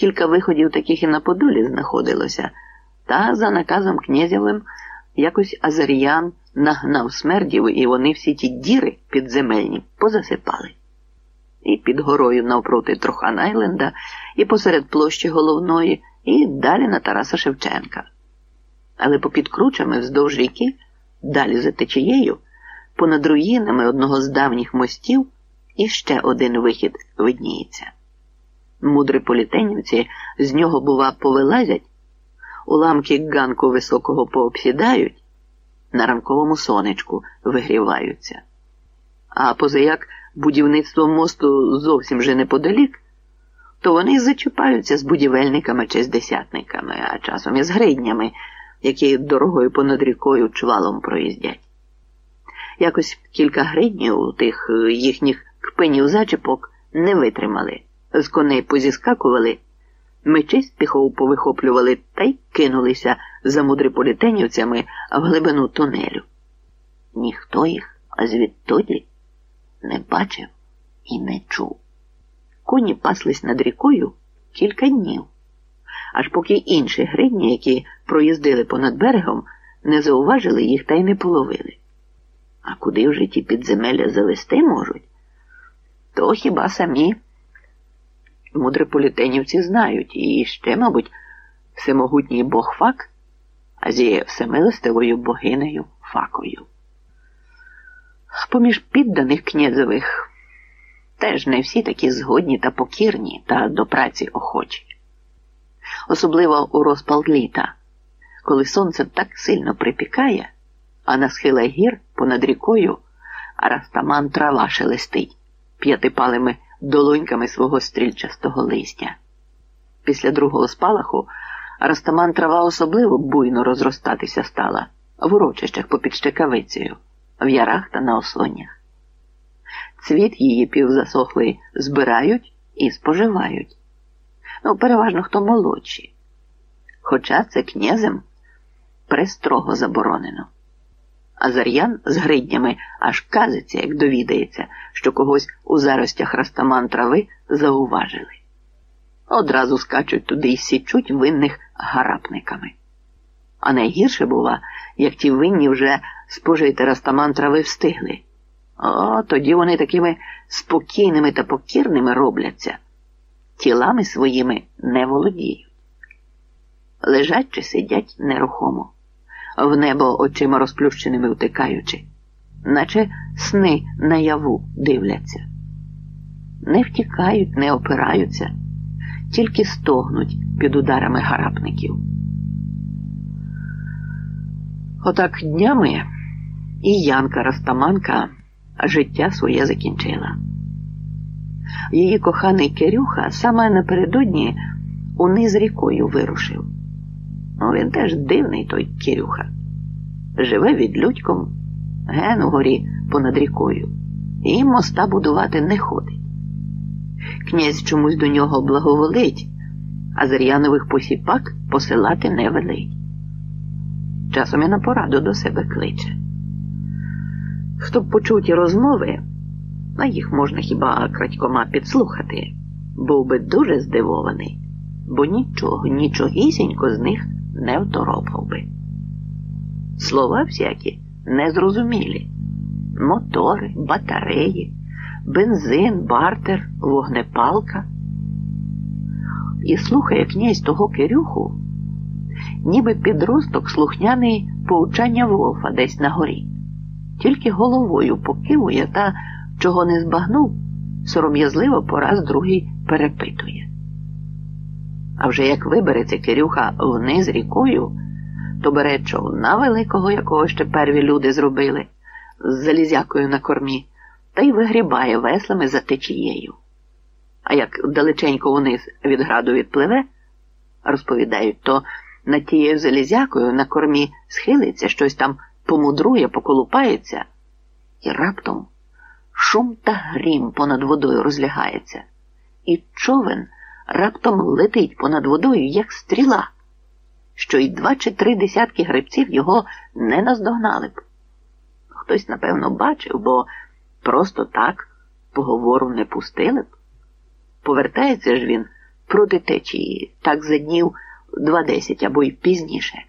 Кілька виходів таких і на Подолі знаходилося, та за наказом князєвим якось Азаріян нагнав смердів, і вони всі ті діри підземельні позасипали. І під горою навпроти Трохан Айленда, і посеред площі головної, і далі на Тараса Шевченка. Але попід кручами вздовж ріки, далі за течією, понад руїнами одного з давніх мостів іще один вихід видніється. Мудрі політенівці з нього, бува, повилазять, уламки ганку високого пообсідають, на ранковому сонечку вигріваються. А позаяк будівництво мосту зовсім же неподалік, то вони зачіпаються з будівельниками чи з десятниками, а часом і з гриднями, які дорогою понад рікою чвалом проїздять. Якось кілька гриднів тих їхніх кпинів зачіпок не витримали, з коней позіскакували, мечі з повихоплювали та й кинулися за мудриполітенівцями в глибину тунелю. Ніхто їх звідтоді не бачив і не чув. Коні паслись над рікою кілька днів, аж поки інші гридні, які проїздили понад берегом, не зауважили їх та й не половили. А куди вже ті підземелля завести можуть, то хіба самі мудрополітенівці знають і ще, мабуть, всемогутній бог Фак, а зі всемилостивою богинею Факою. Поміж підданих князевих теж не всі такі згодні та покірні та до праці охочі. Особливо у розпал літа, коли сонце так сильно припікає, а на схилах гір понад рікою Арастаман трава шелестить п'ятипалими долоньками свого стрільчастого листя. Після другого спалаху Арастаман трава особливо буйно розростатися стала в урочищах попід Щекавицею, в ярах та на ослонях. Цвіт її півзасохлий збирають і споживають. Ну, переважно хто молодші. Хоча це князем престрого заборонено. Азар'ян з гриднями аж казиться, як довідається, що когось у заростях растаман трави зауважили. Одразу скачуть туди й січуть винних гарапниками. А найгірше бува, як ті винні вже спожити растаман трави встигли. О, тоді вони такими спокійними та покірними робляться, тілами своїми не володіють. Лежать чи сидять нерухомо в небо очима розплющеними втикаючи, наче сни наяву дивляться. Не втікають, не опираються, тільки стогнуть під ударами гарапників. Отак днями і Янка Растаманка життя своє закінчила. Її коханий Кирюха саме напередодні униз рікою вирушив. Ну, він теж дивний той Кирюха. Живе відлюдьком, ген у горі понад рікою, і моста будувати не ходить. Князь чомусь до нього благоволить, а Зер'янових посіпак посилати не велить. Часом і на пораду до себе кличе. Хто б почув ті розмови, а їх можна хіба крадькома підслухати, був би дуже здивований, бо нічого, нічогісінько з них не второпав би. Слова всякі незрозумілі. Мотори, батареї, бензин, бартер, вогнепалка. І слухає князь того Кирюху, ніби підросток слухняний поучання Волфа десь на горі, тільки головою покивує та, чого не збагнув, сором'язливо пораз другий перепитує. А вже як вибереться Кирюха вниз рікою, то бере човна великого, якого ще перві люди зробили, з залізякою на кормі, та й вигрібає веслами за течією. А як далеченько вниз від граду відпливе, розповідають, то над тією залізякою на кормі схилиться, щось там помудрує, поколупається, і раптом шум та грім понад водою розлягається, і човен раптом летить понад водою, як стріла, що й два чи три десятки грибців його не наздогнали б. Хтось, напевно, бачив, бо просто так поговору не пустили б. Повертається ж він проти течії, так за днів два десять або й пізніше.